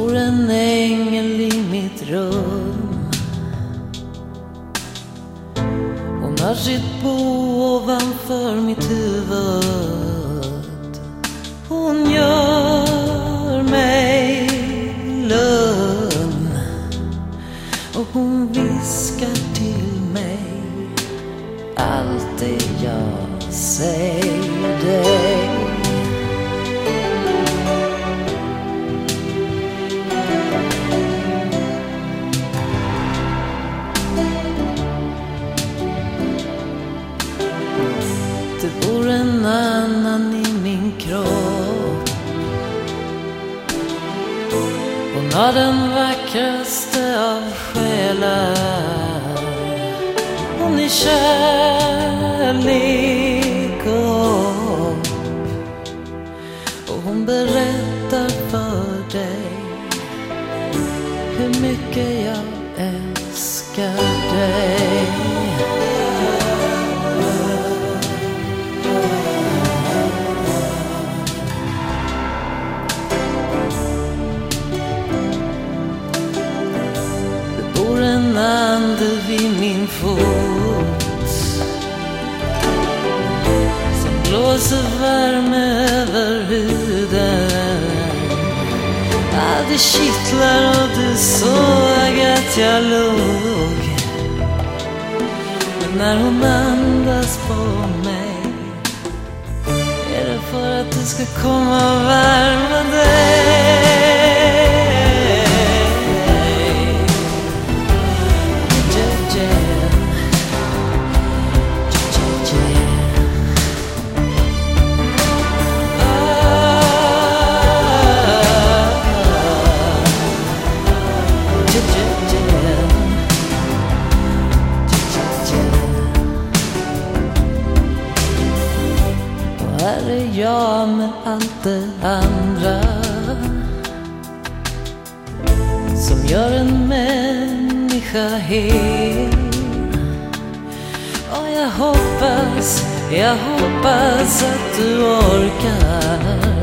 bor en ängel i mitt rum. Hon har sitt bo ovanför mitt huvud. Hon gör mig lugn. Och hon viskar till mig allt det jag säger Det bor en annan i min kropp. Hon har den vackraste av själar. Hon är kärlek och och hon berättar för dig hur mycket jag älskar dig. Bor ande vid min fot som blåser värme över huden. Ja, det kittlar och du såg att jag låg. Men när hon andas på mig är det för att du ska komma och värma dig. Jag med allt det andra som gör en människa hel. Och jag hoppas, jag hoppas att du orkar